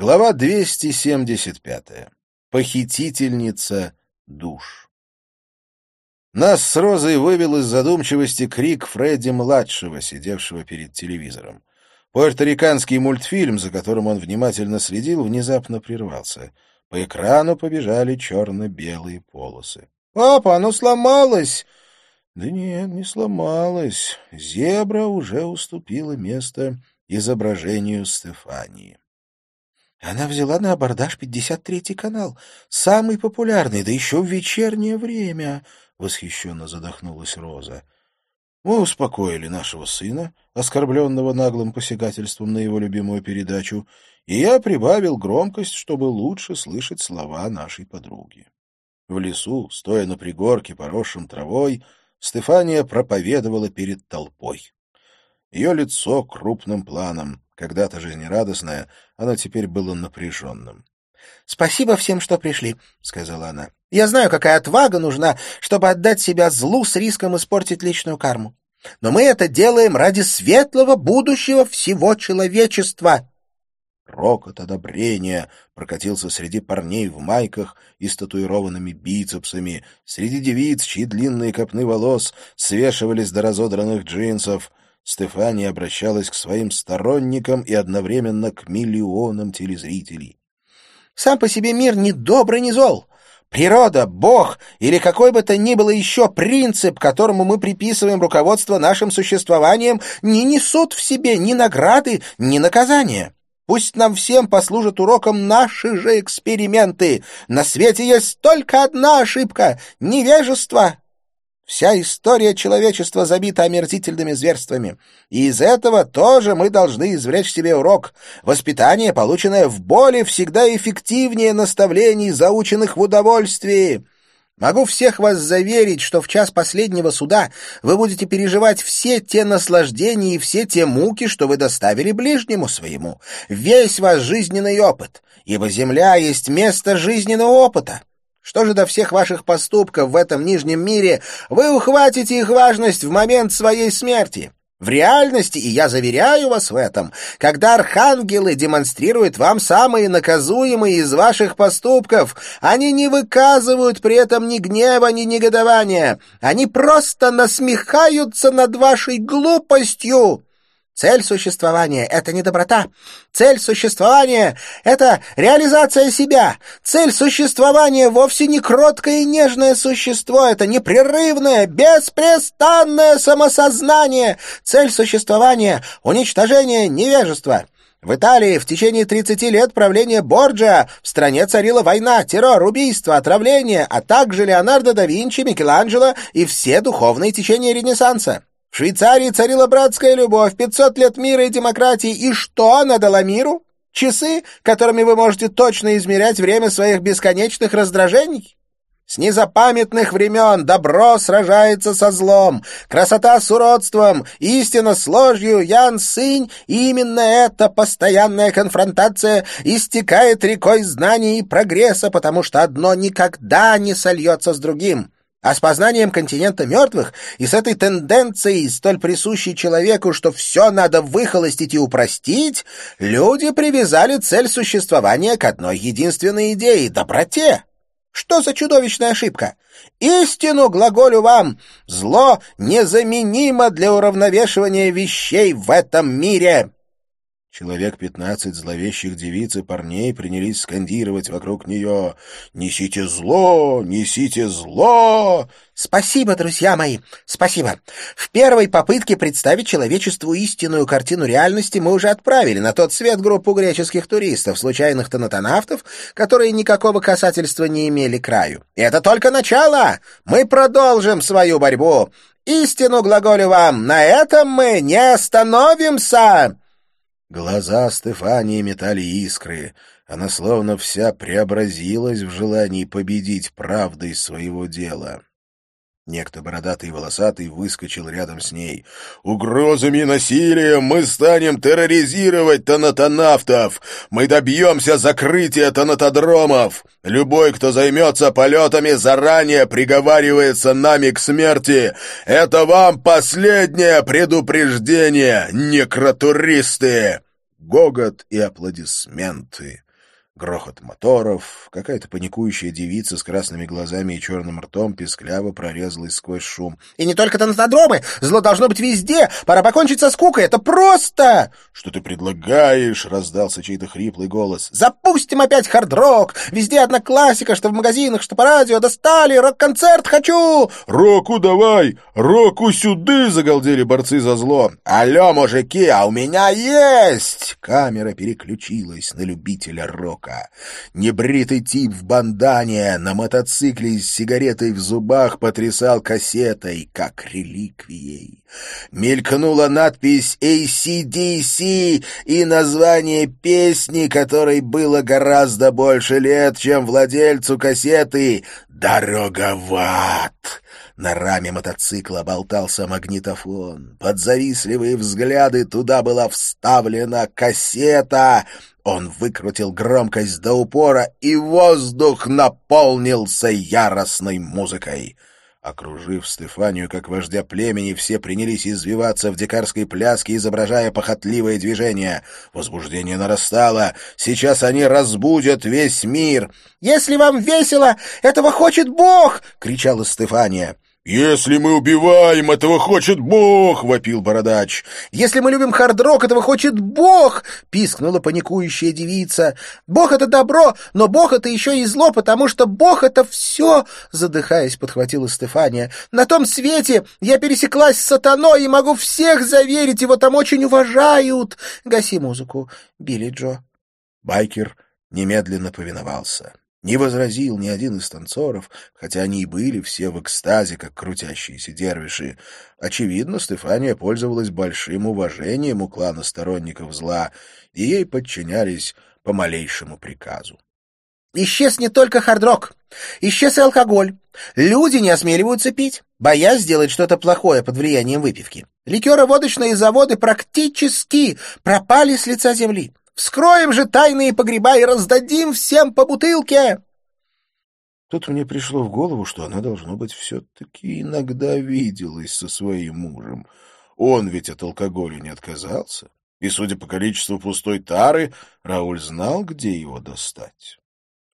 Глава 275. Похитительница душ. Нас с Розой вывел из задумчивости крик Фредди-младшего, сидевшего перед телевизором. Пуэрториканский мультфильм, за которым он внимательно следил, внезапно прервался. По экрану побежали черно-белые полосы. «Папа, оно сломалось!» Да нет, не сломалось. Зебра уже уступила место изображению Стефании. Она взяла на абордаж 53-й канал, самый популярный, да еще в вечернее время, — восхищенно задохнулась Роза. Мы успокоили нашего сына, оскорбленного наглым посягательством на его любимую передачу, и я прибавил громкость, чтобы лучше слышать слова нашей подруги. В лесу, стоя на пригорке, поросшем травой, Стефания проповедовала перед толпой. Ее лицо крупным планом, когда-то жизнерадостное, оно теперь было напряженным. — Спасибо всем, что пришли, — сказала она. — Я знаю, какая отвага нужна, чтобы отдать себя злу с риском испортить личную карму. Но мы это делаем ради светлого будущего всего человечества. Рокот одобрения прокатился среди парней в майках и с татуированными бицепсами, среди девиц, чьи длинные копны волос свешивались до разодранных джинсов. Стефания обращалась к своим сторонникам и одновременно к миллионам телезрителей. «Сам по себе мир ни добрый, ни зол. Природа, Бог или какой бы то ни было еще принцип, которому мы приписываем руководство нашим существованием, не несут в себе ни награды, ни наказания». Пусть нам всем послужат уроком наши же эксперименты. На свете есть только одна ошибка — невежество. Вся история человечества забита омерзительными зверствами. И из этого тоже мы должны извлечь себе урок. Воспитание, полученное в боли, всегда эффективнее наставлений, заученных в удовольствии. Могу всех вас заверить, что в час последнего суда вы будете переживать все те наслаждения и все те муки, что вы доставили ближнему своему, весь ваш жизненный опыт, ибо земля есть место жизненного опыта. Что же до всех ваших поступков в этом нижнем мире, вы ухватите их важность в момент своей смерти. В реальности, и я заверяю вас в этом, когда архангелы демонстрируют вам самые наказуемые из ваших поступков, они не выказывают при этом ни гнева, ни негодования. Они просто насмехаются над вашей глупостью. Цель существования — это не доброта. Цель существования — это реализация себя. Цель существования вовсе не кроткое и нежное существо. Это непрерывное, беспрестанное самосознание. Цель существования — уничтожение невежества. В Италии в течение 30 лет правления Борджиа в стране царила война, террор, убийство, отравление, а также Леонардо да Винчи, Микеланджело и все духовные течения Ренессанса. В Швейцарии царила братская любовь, 500 лет мира и демократии. И что она дала миру? Часы, которыми вы можете точно измерять время своих бесконечных раздражений? С незапамятных времен добро сражается со злом, красота с уродством, истина с ложью, Ян Сынь, и именно эта постоянная конфронтация истекает рекой знаний и прогресса, потому что одно никогда не сольется с другим. А с познанием континента мертвых и с этой тенденцией, столь присущей человеку, что все надо выхолостить и упростить, люди привязали цель существования к одной единственной идее — доброте. Что за чудовищная ошибка? Истину глаголю вам, зло незаменимо для уравновешивания вещей в этом мире. Человек пятнадцать зловещих девиц и парней принялись скандировать вокруг нее «Несите зло! Несите зло!» «Спасибо, друзья мои, спасибо! В первой попытке представить человечеству истинную картину реальности мы уже отправили на тот свет группу греческих туристов, случайных тонатонавтов, которые никакого касательства не имели краю. И это только начало! Мы продолжим свою борьбу! Истину глаголю вам, на этом мы не остановимся!» Глаза Стефании метали искры. Она словно вся преобразилась в желании победить правдой своего дела. Некто бородатый и волосатый выскочил рядом с ней. «Угрозами и насилием мы станем терроризировать тонатонавтов! Мы добьемся закрытия тонатодромов! Любой, кто займется полетами, заранее приговаривается нами к смерти! Это вам последнее предупреждение, некротуристы!» Гогот и аплодисменты. Грохот моторов, какая-то паникующая девица с красными глазами и черным ртом пескляво прорезалась сквозь шум. «И не только танцодромы! Зло должно быть везде! Пора покончить со скукой! Это просто!» «Что ты предлагаешь?» — раздался чей-то хриплый голос. «Запустим опять хард-рок! Везде одна классика, что в магазинах, что по радио. Достали! Рок-концерт хочу!» «Року давай! Року сюды!» — загалдели борцы за зло. «Алло, мужики, а у меня есть!» Камера переключилась на любителя рока рока. Небритый тип в бандане на мотоцикле с сигаретой в зубах потрясал кассетой, как реликвией. Мелькнула надпись ACDC и название песни, которой было гораздо больше лет, чем владельцу кассеты «Дорога в ад». На раме мотоцикла болтался магнитофон. Под завистливые взгляды туда была вставлена кассета. Он выкрутил громкость до упора, и воздух наполнился яростной музыкой. Окружив Стефанию как вождя племени, все принялись извиваться в дикарской пляске, изображая похотливое движение. Возбуждение нарастало. Сейчас они разбудят весь мир. «Если вам весело, этого хочет Бог!» — кричала Стефания. «Если мы убиваем, этого хочет Бог!» — вопил бородач. «Если мы любим хард-рок, этого хочет Бог!» — пискнула паникующая девица. «Бог — это добро, но Бог — это еще и зло, потому что Бог — это все!» — задыхаясь, подхватила Стефания. «На том свете я пересеклась с сатаной и могу всех заверить, его там очень уважают!» «Гаси музыку, Билли Джо!» Байкер немедленно повиновался. Не возразил ни один из танцоров, хотя они и были все в экстазе, как крутящиеся дервиши. Очевидно, Стефания пользовалась большим уважением у клана сторонников зла, и ей подчинялись по малейшему приказу. Исчез не только хардрок, исчез и алкоголь. Люди не осмеливаются пить, боясь сделать что-то плохое под влиянием выпивки. Ликероводочные заводы практически пропали с лица земли. Вскроем же тайные погреба и раздадим всем по бутылке!» Тут мне пришло в голову, что она, должно быть, все-таки иногда виделась со своим мужем. Он ведь от алкоголя не отказался, и, судя по количеству пустой тары, Рауль знал, где его достать.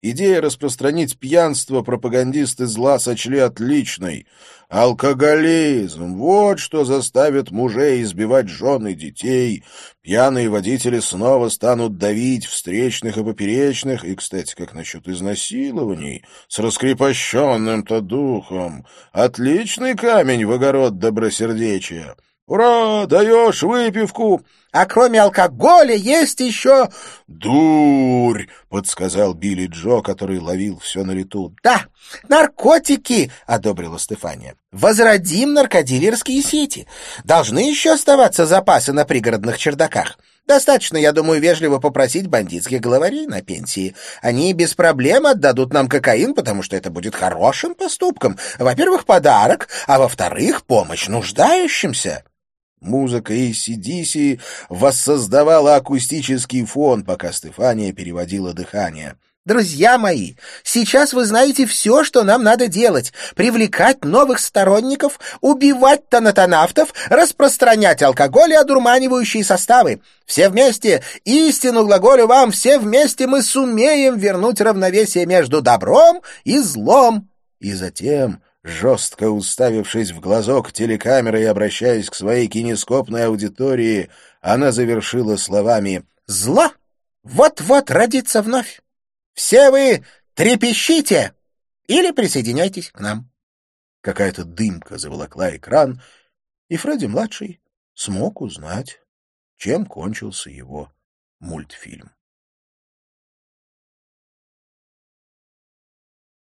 Идея распространить пьянство пропагандисты зла сочли отличной. Алкоголизм — вот что заставит мужей избивать жен и детей. Пьяные водители снова станут давить встречных и поперечных, и, кстати, как насчет изнасилований, с раскрепощенным-то духом. Отличный камень в огород добросердечия. «Ура! Даешь выпивку!» «А кроме алкоголя есть еще...» «Дурь!» — подсказал Билли Джо, который ловил все на лету. «Да, наркотики!» — одобрила Стефания. «Возродим наркодилерские сети. Должны еще оставаться запасы на пригородных чердаках. Достаточно, я думаю, вежливо попросить бандитских главарей на пенсии. Они без проблем отдадут нам кокаин, потому что это будет хорошим поступком. Во-первых, подарок, а во-вторых, помощь нуждающимся». Музыка ACDC воссоздавала акустический фон, пока Стефания переводила дыхание. «Друзья мои, сейчас вы знаете все, что нам надо делать. Привлекать новых сторонников, убивать тонатонавтов, распространять алкоголь и одурманивающие составы. Все вместе, истину глаголю вам, все вместе мы сумеем вернуть равновесие между добром и злом». И затем жестко уставившись в глазок телекамеры и обращаясь к своей кинескопной аудитории, она завершила словами «Зло вот-вот родится вновь. Все вы трепещите или присоединяйтесь к нам». Какая-то дымка заволокла экран, и Фредди-младший смог узнать, чем кончился его мультфильм.